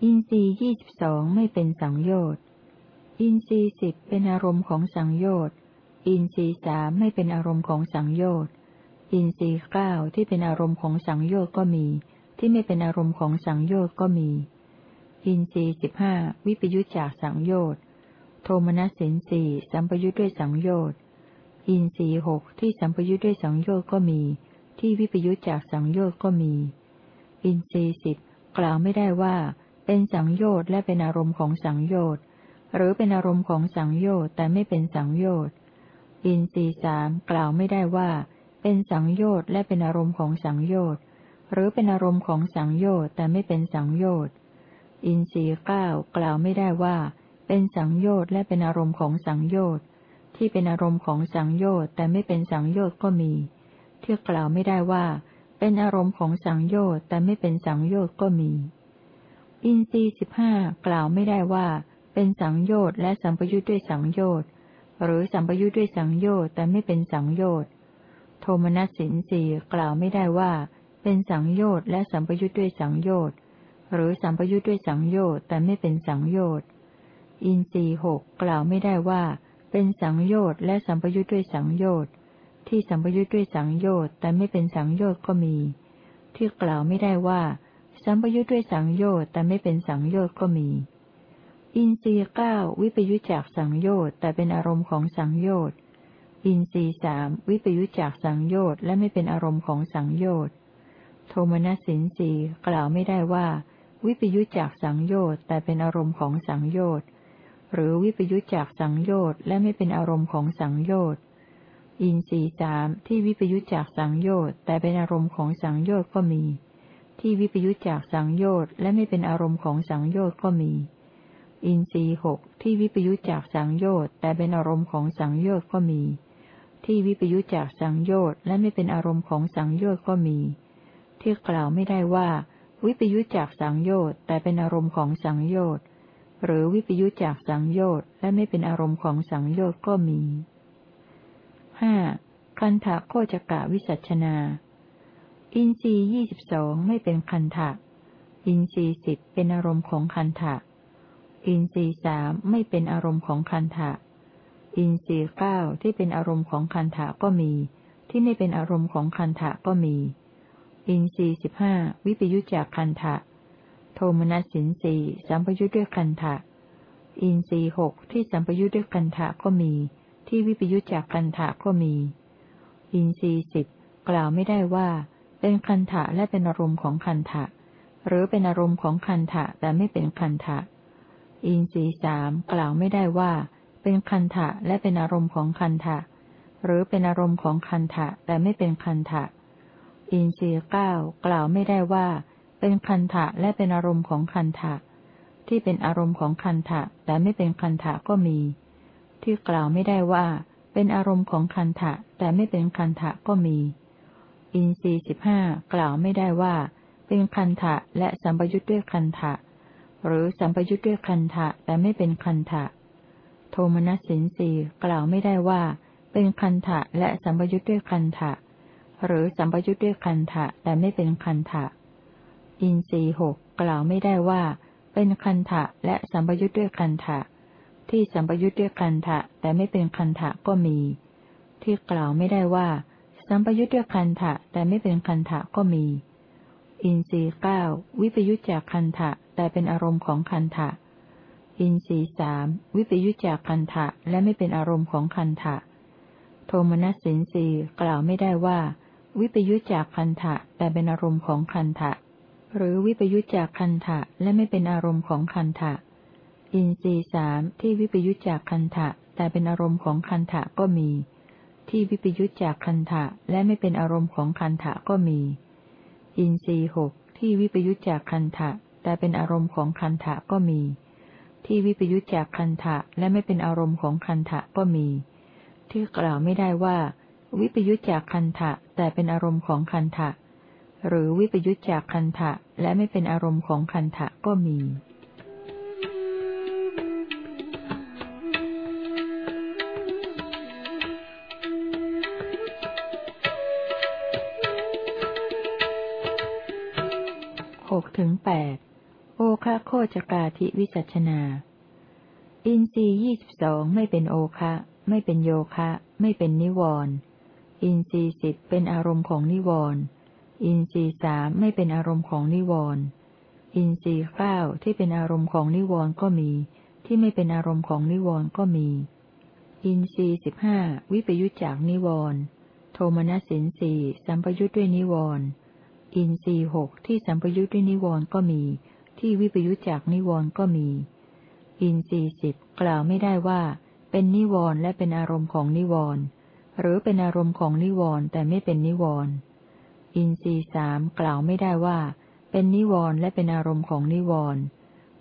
อินทรีย์ยี่สิบสองไม่เป็นสังโยชน์ อินทรีย์สิบเป็นอารมณ์ของสังโยชน์ อินทรีย์สามไม่เป็นอารมณ์ของสังโยชน์ อินทรีย์เก้าที่เป็นอารมณ์ของสังโยชน์ก็มี ที่ไม่เป็นอารมณ์ของสังโยชน์ก็มี อินทรีย์สิบห้าวิปปยุตจากสังโยชน์ โทมนัสสินทรีย์สัมปยุตด้วยสังโยชน์ อินทรีย์หกที่สัมปยุตด้วยสังโยชน์ก็มี ที่วิปปยุตจากสังโยชน์ก็มี อินทรีย์สิบกล่าวไม่ได้ว่า เป็นสังโยชน์และเป็นอารมณ์ของสังโยชน์ หรือเป็นอารมณ์ของสังโยชน์แต่ไม่เป็นสังโยชน์ อินทรีสามกล่าวไม่ได้ว่า เป็นสังโยชน์และเป็นอารมณ์ของสังโยชน์หรือเป็นอารมณ์ของสังโยชน์แต่ไม่เป็นสังโยชน์อินทรีเก้ากล่าวไม่ได้ว่า เป็นสังโยชน์และเป็นอารมณ์ของสังโยชน์ที่เป็นอารมณ์ของสังโยชน์แต่ไม่เป็นสังโยชน์ก็มีที่กล่าวไม่ได้ว่า เป็นอารมณ์ของสังโยชน์แต่ไม่เป็นสังโยชน์ก็มี อินทรีสิบห้ากล่าวไม่ได้ว่า เป็นสังโยชน์และสัมปยุทธ์ด้วยสังโยชน์ หรือสัมปยุทธ์ด้วยสังโยชน์แต่ไม่เป็นสังโยชน์ โทมนัสสินสีกล่าวไม่ได้ว่า เป็นสังโยชน์และสัมปยุทธ์ด้วยสังโยชน์ หรือสัมปยุทธ์ด้วยสังโยชน์แต่ไม่เป็นสังโยชน์ อินทรีหกกล่าวไม่ได้ว่า เป็นสังโยชน์และสัมปยุทธ์ด้วยสังโยชน์ ที่สัมปยุทธ์ด้วยสังโยชน์แต่ไม่เป็นสังโยชน์ก็มี ที่กล่าวไม่ได้ว่า สัมปยุทธ์ด้วยสังโยชน์แต่ไม่เป็นสังโยชน์ก็มี อินทรีเก้าวิปยุจจากสังโยชน์แต่เป็นอารมณ์ของสังโยชน์ อินทรีสามวิปยุจจากสังโยชน์และไม่เป็นอารมณ์ของสังโยชน์ โทมนัสสินสีกล่าวไม่ได้ว่า วิปยุจจากสังโยชน์แต่เป็นอารมณ์ของสังโยชน์ หรือวิปยุจจากสังโยชน์และไม่เป็นอารมณ์ของสังโยชน์ อินทรีสามที่วิปยุจจากสังโยชน์แต่เป็นอารมณ์ของสังโยชน์ก็มี ที่วิปยุจจากสังโยชน์และไม่เป็นอารมณ์ของสังโยชน์ก็มี อินทรีหกที่วิปยุจจากสังโยชน์แต่เป็นอารมณ์ของสังโยชน์ก็มี ที่วิปยุจจากสังโยชน์และไม่เป็นอารมณ์ของสังโยชน์ก็มี ที่กล่าวไม่ได้ว่า วิปยุจจากสังโยชน์แต่เป็นอารมณ์ของสังโยชน์หรือวิปยุจจากสังโยชน์และไม่เป็นอารมณ์ของสังโยชน์ก็มีห้าคันธะโคจกะวิสัชนา อินทรีย์ยี่สิบสองไม่เป็นคันธะอินทรีย์สิบเป็นอารมณ์ของคันธะ อินทรีสามไม่เป็นอารมณ์ของคันธะอินทรีเก้าที่เป็นอารมณ์ของคันธะก็มี ที่ไม่เป็นอารมณ์ของคันธะก็มี อินทรีสิบห้าวิปยุจจากคันทะโทมนัสสินสีสัมปยุจด้วยคันทะอินทรีหกที่สัมปยุจด้วยคันทะก็มี ที่วิปยุจจากคันทะก็มี อินทรีสิบกล่าวไม่ได้ว่า เป็นคันทะและเป็นอารมณ์ของคันทะหรือเป็นอารมณ์ของคันทะแต่ไม่เป็นคันทะ อินทรีสามกล่าวไม่ได้ว่า เป็นคันทะและเป็นอารมณ์ของคันทะหรือเป็นอารมณ์ของคันทะแต่ไม่เป็นคันทะอินทรีเก้ากล่าวไม่ได้ว่า เป็นคันทะและเป็นอารมณ์ของคันทะที่เป็นอารมณ์ของคันทะแต่ไม่เป็นคันทะก็มี ที่กล่าวไม่ได้ว่า เป็นอารมณ์ของคันทะแต่ไม่เป็นคันทะก็มี อินทรีสิบห้ากล่าวไม่ได้ว่า เป็นคันทะและสัมปยุทธ์ด้วยคันทะ หรือสัมปยุทธ์ด้วยคันทะแต่ไม่เป็นคันทะโทมนัสสินสีกล่าวไม่ได้ว่า เป็นคันทะและสัมปยุทธ์ด้วยคันทะหรือสัมปยุทธ์ด้วยคันทะแต่ไม่เป็นคันทะอินทรีหกกล่าวไม่ได้ว่า เป็นคันทะและสัมปยุทธ์ด้วยคันทะที่สัมปยุทธ์ด้วยคันทะแต่ไม่เป็นคันทะก็มี ที่กล่าวไม่ได้ว่า สัมปยุทธ์ด้วยคันทะแต่ไม่เป็นคันทะก็มี อินทรีเก้าวิปยุทธจากคันทะแต่เป็นอารมณ์ของคันทะอินทรีสามวิปยุทธจากคันทะและไม่เป็นอารมณ์ของคันทะโทมนัสสินสีกล่าวไม่ได้ว่า วิปยุจจากคันทะแต่เป็นอารมณ์ของคันทะหรือวิปยุจจากคันทะและไม่เป็นอารมณ์ของคันทะอินทรีสามที่วิปยุจจากคันทะแต่เป็นอารมณ์ของคันทะก็มี ที่วิปยุจจากคันทะและไม่เป็นอารมณ์ของคันทะก็มี อินทรีหกที่วิปยุจจากคันทะแต่เป็นอารมณ์ของคันทะก็มี ที่วิปยุจจากคันทะและไม่เป็นอารมณ์ของคันทะก็มี ที่กล่าวไม่ได้ว่า วิปยุจจากคันทะแต่เป็นอารมณ์ของคันทะหรือวิปยุจจากคันทะและไม่เป็นอารมณ์ของคันทะก็มี ถึงแปดโอคะโคจกาธิวิสัชนา อินทรีย์ยี่สิบสองไม่เป็นโอคะ ไม่เป็นโยคะ ไม่เป็นนิวรณ์อินทรีสิบเป็นอารมณ์ของนิวรณ์อินทรีสามไม่เป็นอารมณ์ของนิวรณ์อินทรีเก้าที่เป็นอารมณ์ของนิวรณ์ก็มี ที่ไม่เป็นอารมณ์ของนิวรณ์ก็มี อินทรีสิบห้าวิปยุจจากนิวรณ์โทมนัสสินสีสัมปยุจด้วยนิวรณ์ อินทรีหกที่สัมปยุจด้วยนิวรณ์ก็มี ที่วิปยุจจากนิวรณ์ก็มี อินทรีสิบกล่าวไม่ได้ว่าเเป็นนิวรณ์และเป็นอารมณ์ของนิวรณ์หรือเป็นอารมณ์ของนิวรณ์แต่ไม่เป็นนิวรณ์อินทรีสามกล่าวไม่ได้ว่า เป็นนิวรณ์และเป็นอารมณ์ของนิวรณ์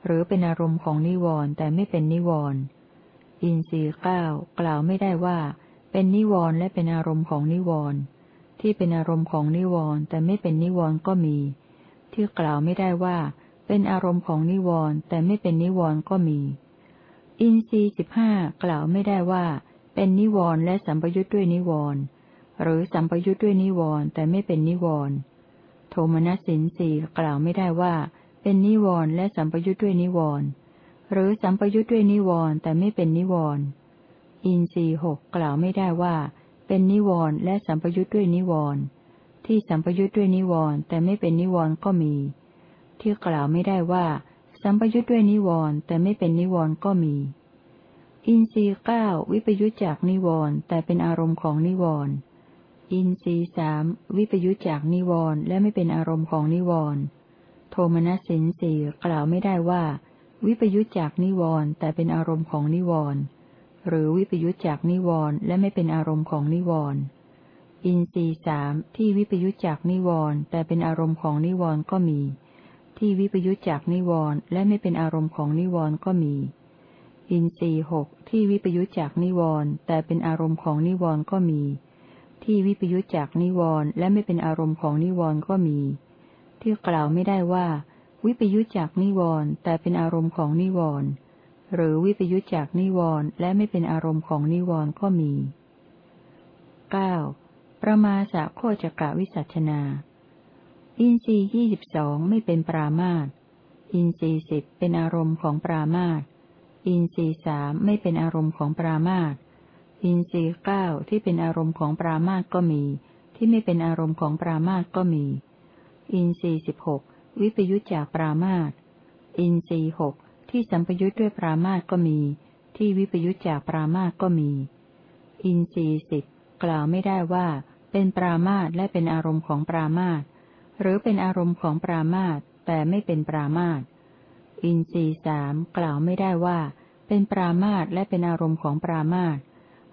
หรือเป็นอารมณ์ของนิวรณ์แต่ไม่เป็นนิวรณ์อินทรีเก้ากล่าวไม่ได้ว่า เป็นนิวรณ์และเป็นอารมณ์ของนิวรณ์ ที่เป็นอารมณ์ของนิวรณ์แต่ไม่เป็นนิวรณ์ก็มี ที่กล่าวไม่ได้ว่า เป็นอารมณ์ของนิวรณ์แต่ไม่เป็นนิวรณ์ก็มี อินทรีสิบห้ากล่าวไม่ได้ว่า เป็นนิวรณ์และสัมปยุทธ์ด้วยนิวรณ์หรือสัมปยุทธ์ด้วยนิวรณ์แต่ไม่เป็นนิวรณ์โทมนัสสินสีกล่าวไม่ได้ว่า เป็นนิวรณ์และสัมปยุทธ์ด้วยนิวรณ์หรือสัมปยุทธ์ด้วยนิวรณ์แต่ไม่เป็นนิวรณ์อินทรีหกกล่าวไม่ได้ว่า เป็นนิวรณ์และสัมปยุทธ์ด้วยนิวรณ์ที่สัมปยุทธ์ด้วยนิวรณ์แต่ไม่เป็นนิวรณ์ก็มี ที่กล่าวไม่ได้ว่า สัมปยุทธ์ด้วยนิวรณ์แต่ไม่เป็นนิวรณ์ก็มี อินทรีย์เก้าวิปยุทธจากนิวรณ์แต่เป็นอารมณ์ของนิวรณ์อินทรีย์สามวิปยุทธจากนิวรณ์และไม่เป็นอารมณ์ของนิวรณ์โทมนัสสินสีกล่าวไม่ได้ว่า วิปยุทธจากนิวรณ์แต่เป็นอารมณ์ของนิวรณ์ หรือวิปยุจจากนิวรณ์และไม่เป็นอารมณ์ของนิวรณ์อินทรีสามที่วิปยุจจากนิวรณ์แต่เป็นอารมณ์ของนิวรณ์ก็มี ที่วิปยุจจากนิวรณ์และไม่เป็นอารมณ์ของนิวรณ์ก็มี อินทรีหกที่วิปยุจจากนิวรณ์แต่เป็นอารมณ์ของนิวรณ์ก็มี ที่วิปยุจจากนิวรณ์และไม่เป็นอารมณ์ของนิวรณ์ก็มี ที่กล่าวไม่ได้ว่า วิปยุจจากนิวรณ์แต่เป็นอารมณ์ของนิวรณ์ หรือวิปยุจจากนิวรณ์และไม่เป็นอารมณ์ของนิวรณ์ก็มีเก้าประมาสะโคจกะวิสัชนา อินทรีย์ยี่สิบสองไม่เป็นปรามาตอินทรีย์สิบเป็นอารมณ์ของปรามาตอินทรีย์สามไม่เป็นอารมณ์ของปรามาตอินทรีย์เก้าที่เป็นอารมณ์ของปรามาตก็มี ที่ไม่เป็นอารมณ์ของปรามาตก็มี อินทรีย์สิบหกวิปยุจจากปรามาตอินทรีย์หก ที่สัมปยุทธ์ด้วยปรามาสก็มี ที่วิปยุทธจากปรามาสก็มี อินทรีสิบกล่าวไม่ได้ว่า เป็นปรามาสและเป็นอารมณ์ของปรามาสหรือเป็นอารมณ์ของปรามาสแต่ไม่เป็นปรามาสอินทรีสามกล่าวไม่ได้ว่า เป็นปรามาสและเป็นอารมณ์ของปรามาส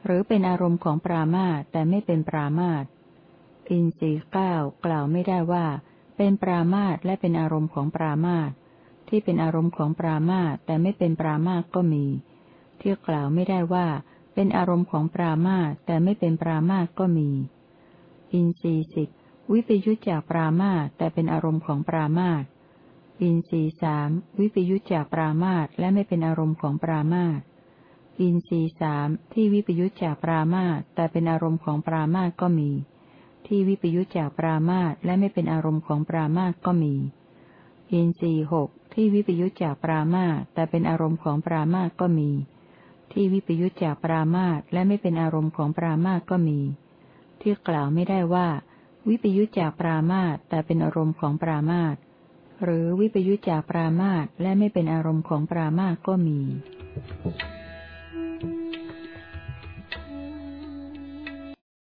หรือเป็นอารมณ์ของปรามาสแต่ไม่เป็นปรามาสอินทรีเก้ากล่าวไม่ได้ว่า เป็นปรามาสและเป็นอารมณ์ของปรามาส ที่เป็นอารมณ์ของปรามาแต่ไม่เป็นปรามาก็มี ที่กล่าวไม่ได้ว่า เป็นอารมณ์ของปรามาแต่ไม่เป็นปรามาก็มี อินทรีสิกวิปยุจจากปรามาแต่เป็นอารมณ์ของปรามาตอินทรีสามวิปยุจจากปรามาตและไม่เป็นอารมณ์ของปรามาตอินทรีสามที่วิปยุจจากปรามาตแต่เป็นอารมณ์ของปรามาตก็มี ที่วิปยุจจากปรามาตและไม่เป็นอารมณ์ของปรามาตก็มี อินทรีหก ที่วิปยุจจากปรามาตแต่เป็นอารมณ์ของปรามาตก็มี ที่วิปยุจจากปรามาตและไม่เป็นอารมณ์ของปรามาตก็มี ที่กล่าวไม่ได้ว่า วิปยุจจากปรามาตแต่เป็นอารมณ์ของปรามาตหรือวิปยุจจากปรามาตและไม่เป็นอารมณ์ของปรามาตก็มี Thank you.